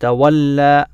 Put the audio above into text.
تولى